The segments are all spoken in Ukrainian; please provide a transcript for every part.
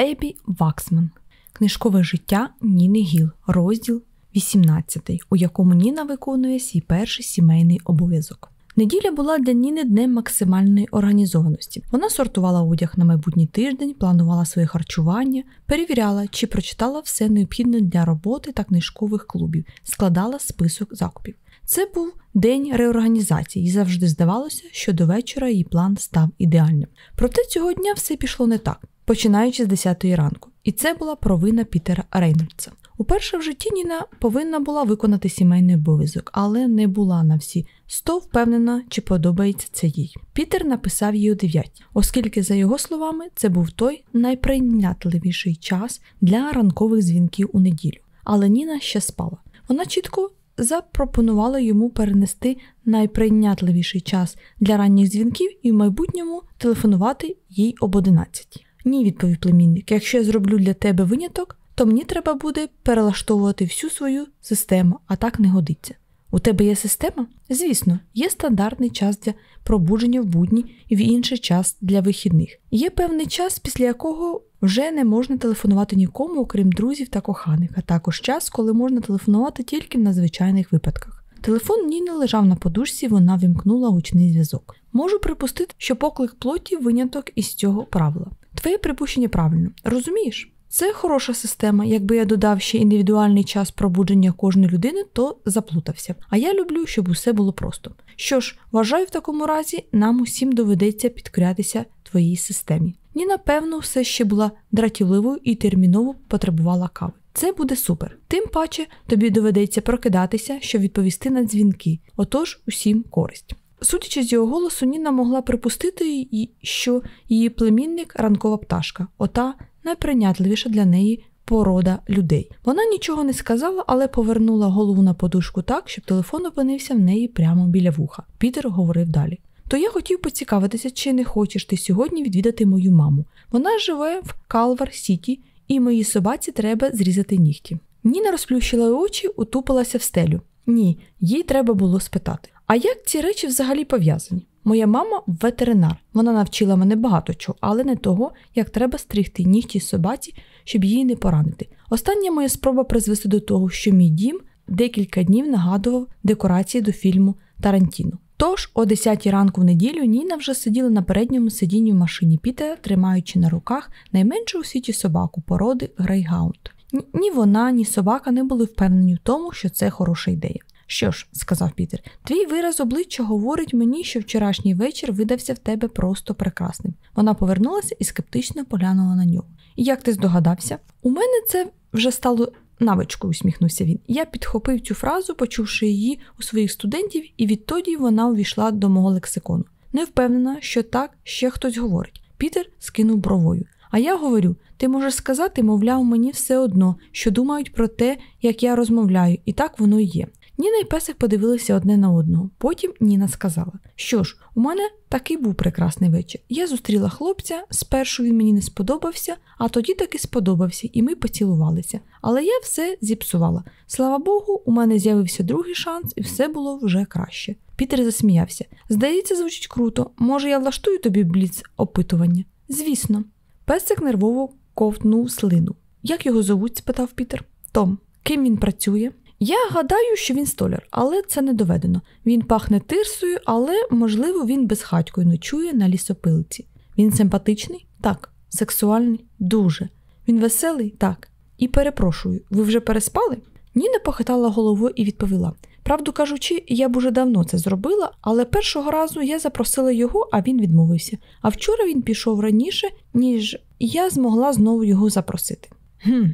Ебі Ваксман. Книжкове життя Ніни Гіл, розділ 18, у якому Ніна виконує свій перший сімейний обов'язок. Неділя була для Ніни днем максимальної організованості. Вона сортувала одяг на майбутній тиждень, планувала своє харчування, перевіряла, чи прочитала все необхідне для роботи та книжкових клубів, складала список закупів. Це був день реорганізації, і завжди здавалося, що до вечора її план став ідеальним. Проте цього дня все пішло не так, починаючи з 10 ранку. І це була провина Пітера Рейнольдса. Уперше в житті Ніна повинна була виконати сімейний обов'язок, але не була на всі сто впевнена, чи подобається це їй. Пітер написав їй о 9, оскільки, за його словами, це був той найприйнятливіший час для ранкових дзвінків у неділю. Але Ніна ще спала. Вона чітко запропонувала йому перенести найприйнятливіший час для ранніх дзвінків і в майбутньому телефонувати їй об 11. Ні, відповів племінник, якщо я зроблю для тебе виняток, то мені треба буде перелаштовувати всю свою систему, а так не годиться. У тебе є система? Звісно, є стандартний час для пробудження в будні і в інший час для вихідних. Є певний час, після якого вже не можна телефонувати нікому, окрім друзів та коханих, а також час, коли можна телефонувати тільки в надзвичайних випадках. Телефон Ніни лежав на подушці, вона вімкнула гучний зв'язок. Можу припустити, що поклик плоті виняток із цього правила. Твоє припущення правильно, розумієш? Це хороша система. Якби я додав ще індивідуальний час пробудження кожної людини, то заплутався. А я люблю, щоб усе було просто. Що ж, вважаю, в такому разі нам усім доведеться підкорятися твоїй системі. Ні, напевно, все ще була дратівливою і терміново потребувала кави. Це буде супер. Тим паче тобі доведеться прокидатися, щоб відповісти на дзвінки, отож усім користь. Судячи з його голосу, Ніна могла припустити, що її племінник ранкова пташка, ота найприйнятливіша для неї порода людей. Вона нічого не сказала, але повернула голову на подушку так, щоб телефон опинився в неї прямо біля вуха. Пітер говорив далі. То я хотів поцікавитися, чи не хочеш ти сьогодні відвідати мою маму. Вона живе в Калвар Сіті, і моїй собаці треба зрізати нігті. Ніна розплющила очі, утупилася в стелю. Ні, їй треба було спитати. А як ці речі взагалі пов'язані? Моя мама ветеринар. Вона навчила мене багато чого, але не того, як треба стригти нігті собаці, щоб її не поранити. Остання моя спроба призвела до того, що мій дім декілька днів нагадував декорації до фільму Тарантіно. Тож, о 10 ранку в неділю Ніна вже сиділа на передньому сидінні в машині Пітера, тримаючи на руках найменшу у світі собаку породи Грейгаунд. Ні вона, ні собака не були впевнені в тому, що це хороша ідея. Що ж, сказав Пітер, твій вираз обличчя говорить мені, що вчорашній вечір видався в тебе просто прекрасним. Вона повернулася і скептично поглянула на нього. І як ти здогадався? У мене це вже стало навичкою, усміхнувся він. Я підхопив цю фразу, почувши її у своїх студентів, і відтоді вона увійшла до мого лексикону. Не впевнена, що так ще хтось говорить. Пітер скинув бровою. А я говорю: ти можеш сказати, мовляв, мені все одно, що думають про те, як я розмовляю, і так воно і є. Ніна і песик подивилися одне на одного. Потім Ніна сказала: Що ж, у мене такий був прекрасний вечір. Я зустріла хлопця, спершу він мені не сподобався, а тоді таки сподобався, і ми поцілувалися. Але я все зіпсувала. Слава Богу, у мене з'явився другий шанс, і все було вже краще. Пітер засміявся. Здається, звучить круто. Може, я влаштую тобі бліц опитування? Звісно. Песик нервово ковтнув слину. Як його зовуть? спитав Пітер. Том, ким він працює? Я гадаю, що він столяр, але це не доведено. Він пахне тирсою, але, можливо, він безхатькою ночує на лісопилці. Він симпатичний? Так. Сексуальний? Дуже. Він веселий? Так. І перепрошую, ви вже переспали? Ніна похитала головою і відповіла: Правду кажучи, я б уже давно це зробила, але першого разу я запросила його, а він відмовився. А вчора він пішов раніше, ніж я змогла знову його запросити. Хм.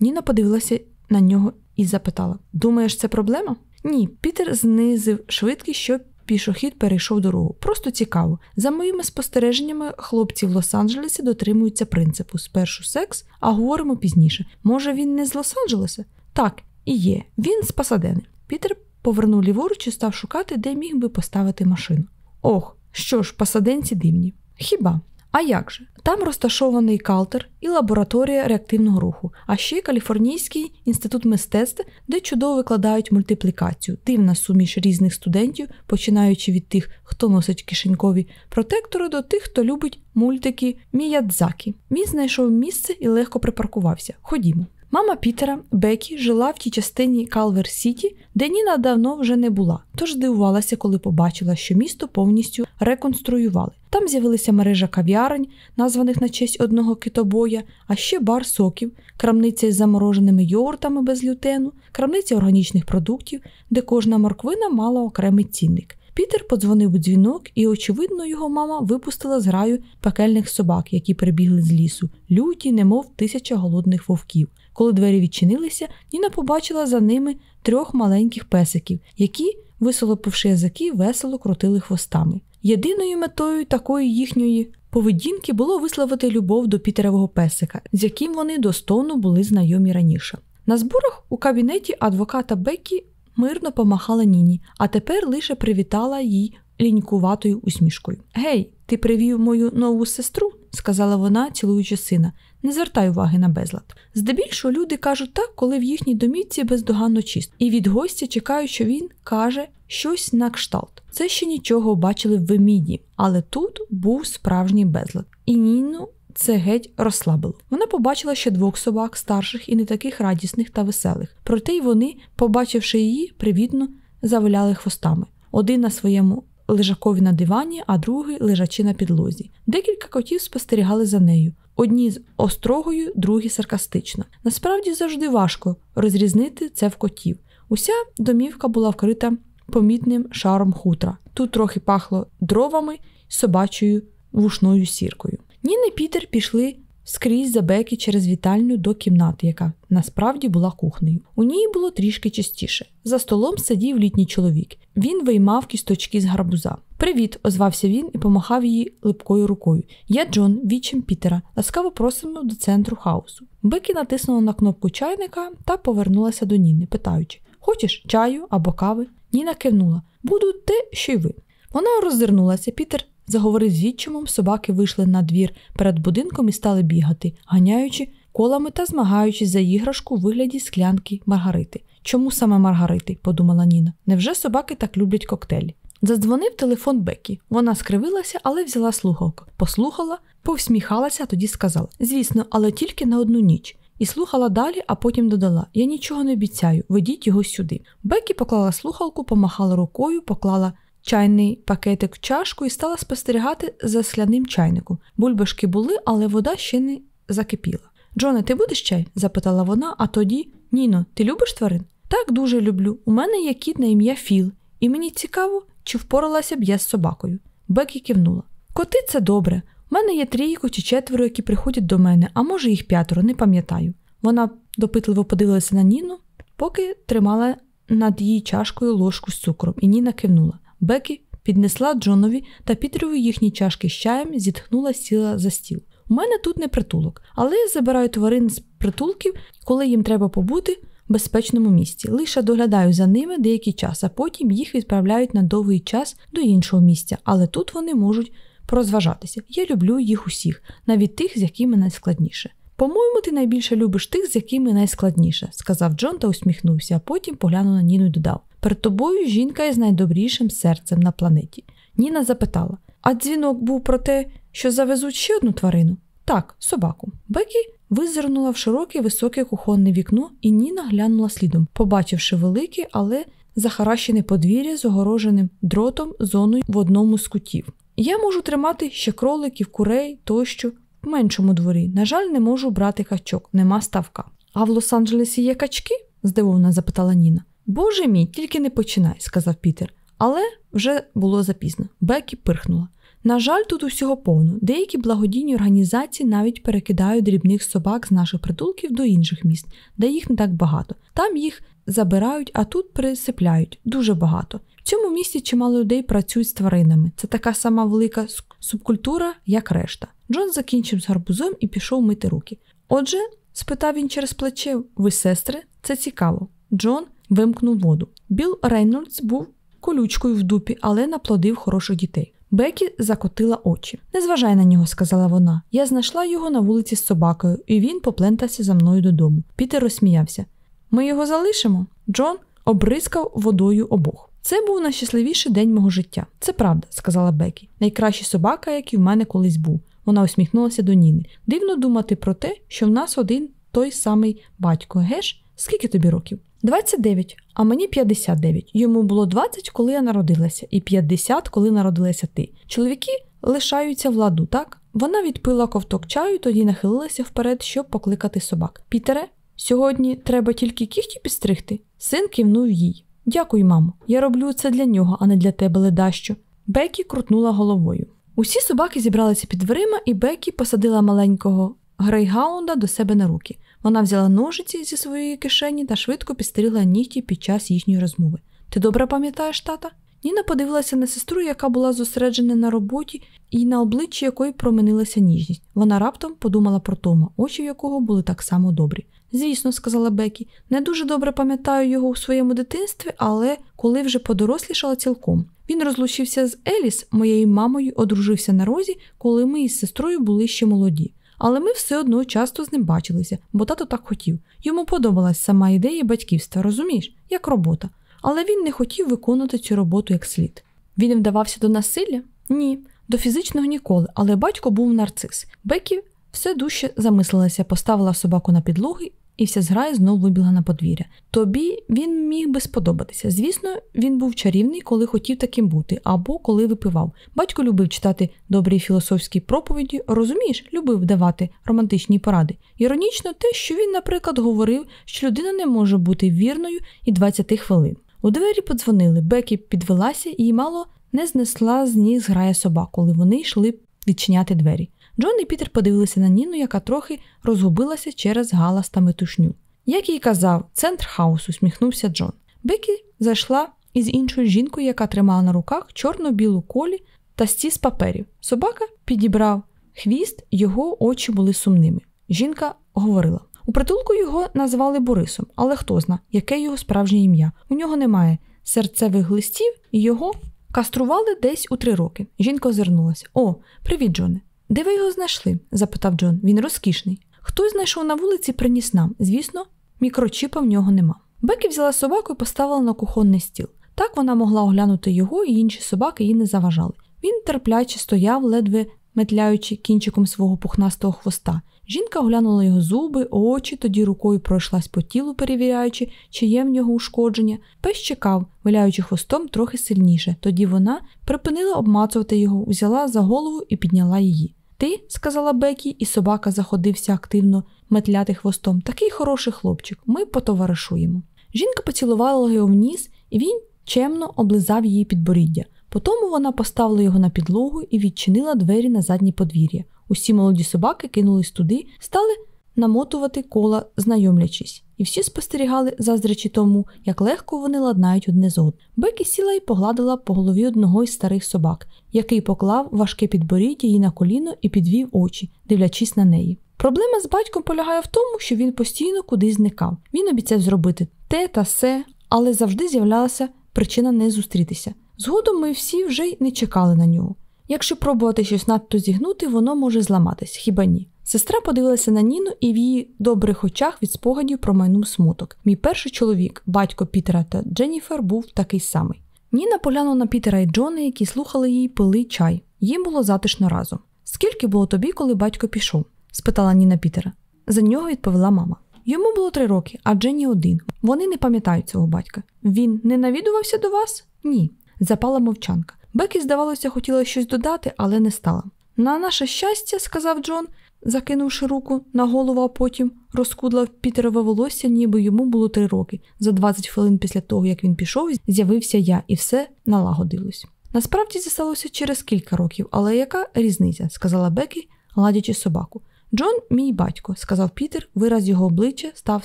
Ніна подивилася на нього і запитала: Думаєш, це проблема? Ні, Пітер знизив швидкість, щоб пішохід перейшов дорогу. Просто цікаво. За моїми спостереженнями, хлопці в Лос-Анджелесі дотримуються принципу спершу секс, а говоримо пізніше. Може, він не з Лос-Анджелеса? Так, і є. Він з Пасадени. Пітер повернув ліворуч і став шукати, де міг би поставити машину. Ох, що ж, пасаденці дивні. Хіба? А як же? Там розташований калтер і лабораторія реактивного руху, а ще Каліфорнійський інститут мистецтв, де чудово викладають мультиплікацію, дивна суміш різних студентів, починаючи від тих, хто носить кишенькові протектори, до тих, хто любить мультики Міядзакі. Він знайшов місце і легко припаркувався. Ходімо. Мама Пітера Бекі жила в тій частині Калвер Сіті, де Ніна давно вже не була, тож здивувалася, коли побачила, що місто повністю реконструювали. Там з'явилася мережа кав'ярень, названих на честь одного китобоя, а ще бар соків, крамниця із замороженими йогуртами без лютену, крамниця органічних продуктів, де кожна морквина мала окремий цінник. Пітер подзвонив у дзвінок, і, очевидно, його мама випустила з граю пекельних собак, які прибігли з лісу, люті, немов тисяча голодних вовків. Коли двері відчинилися, Ніна побачила за ними трьох маленьких песиків, які, висолопивши язики, весело крутили хвостами. Єдиною метою такої їхньої поведінки було висловити любов до Пітерового песика, з яким вони до стону були знайомі раніше. На зборах у кабінеті адвоката Бекі мирно помахала Ніні, а тепер лише привітала їй лінькуватою усмішкою. Гей, ти привів мою нову сестру, сказала вона, цілуючи сина. Не звертай уваги на безлад. Здебільшого люди кажуть так, коли в їхній домівці бездоганно чисто, і від гостя чекають, що він каже щось на кшталт. Це ще нічого бачили в Веміді, але тут був справжній безлад. І Ніну це геть розслабило. Вона побачила ще двох собак, старших і не таких радісних та веселих. Проте й вони, побачивши її, привітно завиляли хвостами. Один на своєму лежакові на дивані, а другий лежачи на підлозі. Декілька котів спостерігали за нею. Одні з острогою, другі саркастично. Насправді завжди важко розрізнити це в котів. Уся домівка була вкрита помітним шаром хутра. Тут трохи пахло дровами собачою вушною сіркою. Ніна і Пітер пішли скрізь за Бекі через вітальню до кімнати, яка насправді була кухнею. У ній було трішки чистіше. За столом сидів літній чоловік. Він виймав кісточки з гарбуза. Привіт, озвався він і помахав її липкою рукою. Я Джон, вічим Пітера. Ласкаво просимо до центру хаосу. Бекі натиснула на кнопку чайника та повернулася до Ніни, питаючи: Хочеш чаю або кави? Ніна кивнула. Буду те, що й ви. Вона роззирнулася. Пітер заговорив з відчимом, собаки вийшли на двір перед будинком і стали бігати, ганяючи колами та змагаючись за іграшку у вигляді склянки Маргарити. Чому саме Маргарити? подумала Ніна. Невже собаки так люблять коктейлі? Задзвонив телефон Бекі. Вона скривилася, але взяла слухавку. Послухала, повсміхалася, а тоді сказала: Звісно, але тільки на одну ніч. І слухала далі, а потім додала: Я нічого не обіцяю, ведіть його сюди. Бекі поклала слухалку, помахала рукою, поклала чайний пакетик в чашку і стала спостерігати за скляним чайником. Бульбашки були, але вода ще не закипіла. Джоне, ти будеш чай? запитала вона, а тоді Ніно, ти любиш тварин? Так дуже люблю. У мене є кіт на ім'я Філ, і мені цікаво, чи впоралася б я з собакою. Бекі кивнула. Коти це добре. У мене є трійко чи четверо, які приходять до мене, а може їх п'ятеро, не пам'ятаю. Вона допитливо подивилася на Ніну, поки тримала над її чашкою ложку з цукром, і Ніна кивнула. Бекі піднесла Джонові та Пітерові їхні чашки з чаєм, зітхнула, сіла за стіл. У мене тут не притулок, але я забираю тварин з притулків, коли їм треба побути в безпечному місці. Лише доглядаю за ними деякий час, а потім їх відправляють на довгий час до іншого місця, але тут вони можуть порозважатися. Я люблю їх усіх, навіть тих, з якими найскладніше. По-моєму, ти найбільше любиш тих, з якими найскладніше, сказав Джон та усміхнувся, а потім поглянув на Ніну і додав: Перед тобою жінка із найдобрішим серцем на планеті. Ніна запитала: А дзвінок був про те, що завезуть ще одну тварину? Так, собаку. Бекі визирнула в широке високе кухонне вікно, і Ніна глянула слідом, побачивши велике, але захаращене подвір'я з огороженим дротом зоною в одному з кутів. Я можу тримати ще кроликів, курей тощо в меншому дворі. На жаль, не можу брати качок, нема ставка. А в Лос-Анджелесі є качки? здивовано запитала Ніна. Боже мій, тільки не починай, сказав Пітер. Але вже було запізно. Бекі пирхнула. На жаль, тут усього повно. Деякі благодійні організації навіть перекидають дрібних собак з наших притулків до інших міст, де їх не так багато. Там їх забирають, а тут присипляють дуже багато. В цьому місті чимало людей працюють з тваринами. Це така сама велика субкультура, як решта. Джон закінчив з гарбузом і пішов мити руки. Отже, спитав він через плече, ви сестри, це цікаво. Джон вимкнув воду. Біл Рейнольдс був колючкою в дупі, але наплодив хороших дітей. Бекі закотила очі. Не зважай на нього, сказала вона. Я знайшла його на вулиці з собакою, і він поплентався за мною додому. Пітер розсміявся. Ми його залишимо. Джон обрискав водою обох. Це був найщасливіший день мого життя. Це правда, сказала Бекі. Найкраща собака, який в мене колись був. Вона усміхнулася до Ніни. Дивно думати про те, що в нас один той самий батько. Геш? Скільки тобі років? 29, а мені 59. Йому було 20, коли я народилася, і 50, коли народилася ти. Чоловіки лишаються в ладу, так? Вона відпила ковток чаю, тоді нахилилася вперед, щоб покликати собак. Пітере, сьогодні треба тільки кіхті підстригти. Син кивнув їй. Дякую, мамо. Я роблю це для нього, а не для тебе, ледащо. Бекі крутнула головою. Усі собаки зібралися під дверима, і Бекі посадила маленького грейгаунда до себе на руки. Вона взяла ножиці зі своєї кишені та швидко підстригла нігті під час їхньої розмови. Ти добре пам'ятаєш тата? Ніна подивилася на сестру, яка була зосереджена на роботі, і на обличчі якої променилася ніжність. Вона раптом подумала про Тома, очі в якого були так само добрі. Звісно, сказала Бекі, не дуже добре пам'ятаю його у своєму дитинстві, але коли вже подорослішала цілком. Він розлучився з Еліс, моєю мамою, одружився на розі, коли ми із сестрою були ще молоді. Але ми все одно часто з ним бачилися, бо тато так хотів. Йому подобалась сама ідея батьківства, розумієш, як робота. Але він не хотів виконувати цю роботу як слід. Він вдавався до насилля? Ні, до фізичного ніколи, але батько був нарцис. Бекі все дужче замислилася, поставила собаку на підлоги і вся зграя знов вибігла на подвір'я. Тобі він міг би сподобатися. Звісно, він був чарівний, коли хотів таким бути, або коли випивав. Батько любив читати добрі філософські проповіді, розумієш, любив давати романтичні поради. Іронічно те, що він, наприклад, говорив, що людина не може бути вірною і 20 хвилин. У двері подзвонили, Бекі підвелася і мало не знесла з ніг зграя собак, коли вони йшли відчиняти двері. Джон і Пітер подивилися на Ніну, яка трохи розгубилася через галас та метушню. Як їй казав, центр хаосу, усміхнувся Джон. Бекі зайшла із іншою жінкою, яка тримала на руках чорно-білу колі та стіс паперів. Собака підібрав хвіст, його очі були сумними. Жінка говорила. У притулку його назвали Борисом, але хто зна, яке його справжнє ім'я. У нього немає серцевих листів, і його кастрували десь у три роки. Жінка озирнулася. О, привіт, Джоне. Де ви його знайшли? запитав Джон. Він розкішний. Хтось знайшов на вулиці, приніс нам. Звісно, мікрочіпа в нього нема. Бекі взяла собаку і поставила на кухонний стіл. Так вона могла оглянути його, і інші собаки їй не заважали. Він терпляче стояв, ледве метляючи кінчиком свого пухнастого хвоста. Жінка оглянула його зуби, очі, тоді рукою пройшлась по тілу, перевіряючи, чи є в нього ушкодження. Пес чекав, виляючи хвостом трохи сильніше. Тоді вона припинила обмацувати його, взяла за голову і підняла її. Ти, сказала Бекі, і собака заходився активно метляти хвостом. Такий хороший хлопчик, ми потоваришуємо. Жінка поцілувала його в ніс, і він чемно облизав її підборіддя. Потому вона поставила його на підлогу і відчинила двері на заднє подвір'я. Усі молоді собаки кинулись туди, стали намотувати кола, знайомлячись, і всі спостерігали, заздрячи тому, як легко вони ладнають одне з одним. Бекі сіла і погладила по голові одного із старих собак, який поклав важке підборіддя їй на коліно і підвів очі, дивлячись на неї. Проблема з батьком полягає в тому, що він постійно кудись зникав. Він обіцяв зробити те та се, але завжди з'являлася причина не зустрітися. Згодом ми всі вже й не чекали на нього. Якщо пробувати щось надто зігнути, воно може зламатись, хіба ні? Сестра подивилася на Ніну, і в її добрих очах від спогадів промайнув смуток. Мій перший чоловік, батько Пітера та Дженніфер, був такий самий. Ніна поглянула на Пітера і Джона, які слухали її пили чай. Їм було затишно разом. Скільки було тобі, коли батько пішов? спитала Ніна Пітера. За нього відповіла мама. Йому було три роки, а Дженні один. Вони не пам'ятають цього батька. Він не навідувався до вас? Ні. Запала мовчанка. Бекі, здавалося, хотіла щось додати, але не стала. На наше щастя, сказав Джон, закинувши руку на голову, а потім розкудлав Пітерове волосся, ніби йому було три роки. За 20 хвилин після того, як він пішов, з'явився я, і все налагодилось. Насправді це сталося через кілька років, але яка різниця? сказала Бекі, гладячи собаку. Джон, мій батько, сказав Пітер, вираз його обличчя став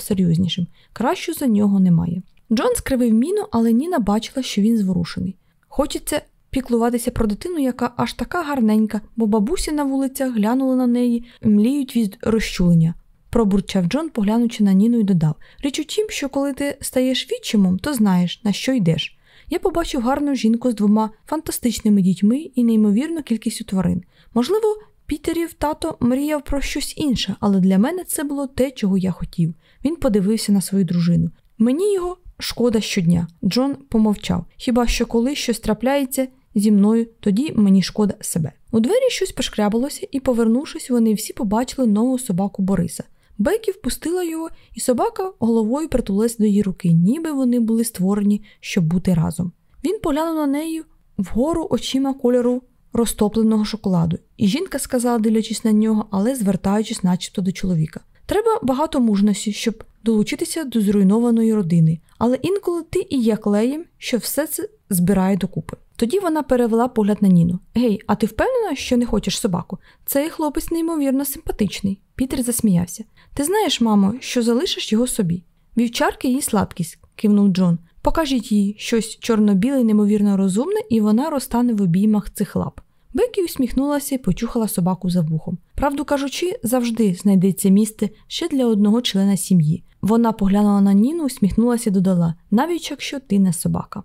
серйознішим. Краще за нього немає. Джон скривив міну, але Ніна бачила, що він зворушений. Хочеться піклуватися про дитину, яка аж така гарненька, бо бабусі на вулицях глянули на неї, мліють від розчулення. Пробурчав Джон, поглянучи на Ніну і додав Річ у тім, що коли ти стаєш відчимом, то знаєш, на що йдеш. Я побачив гарну жінку з двома фантастичними дітьми і неймовірну кількістю тварин. Можливо, Пітерів тато мріяв про щось інше, але для мене це було те, чого я хотів. Він подивився на свою дружину. Мені його шкода щодня. Джон помовчав. Хіба що коли щось трапляється зі мною, тоді мені шкода себе. У двері щось пошкрябалося, і, повернувшись, вони всі побачили нову собаку Бориса. Бекі впустила його, і собака головою притулилась до її руки, ніби вони були створені, щоб бути разом. Він поглянув на неї вгору очима кольору розтопленого шоколаду, і жінка сказала, дивлячись на нього, але звертаючись, начебто до чоловіка. Треба багато мужності, щоб долучитися до зруйнованої родини, але інколи ти і є клеєм, що все це збирає докупи. Тоді вона перевела погляд на Ніну. Гей, а ти впевнена, що не хочеш собаку? Цей хлопець неймовірно симпатичний. Пітер засміявся. Ти знаєш, мамо, що залишиш його собі. Вівчарки її слабкість, кивнув Джон. Покажіть їй щось чорно-біле, неймовірно розумне, і вона розтане в обіймах цих лап. Бекі усміхнулася і почухала собаку за вухом. Правду кажучи, завжди знайдеться місце ще для одного члена сім'ї. Вона поглянула на Ніну, усміхнулася і додала, навіть якщо ти не собака.